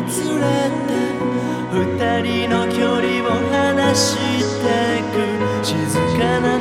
連れて二人の距離を離してく。静かな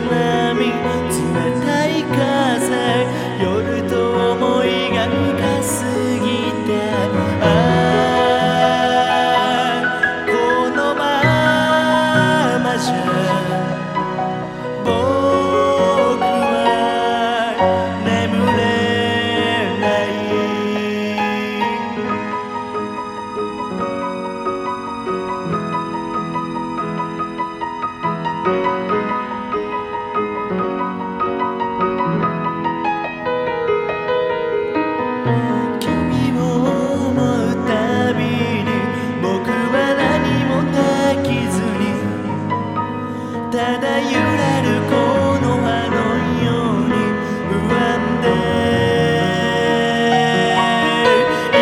ただ揺れるこの葉のように不安で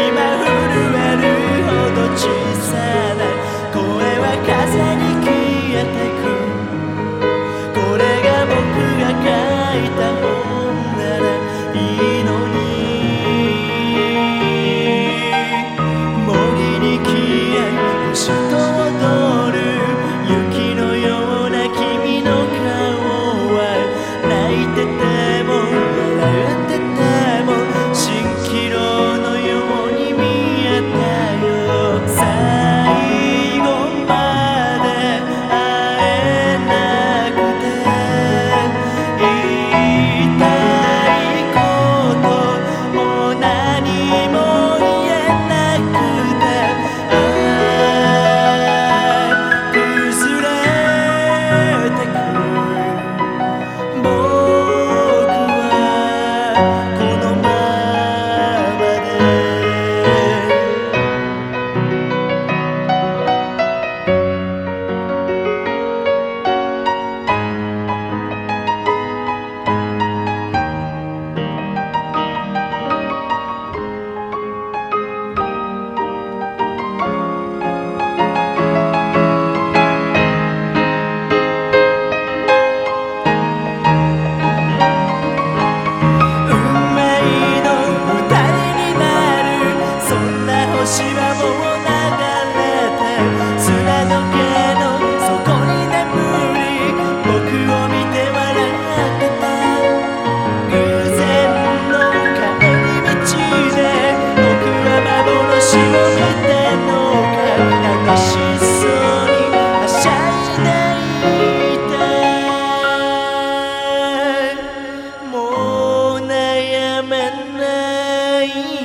今震えるほど小さな声は風に消えてく。これが僕が書いた ainda.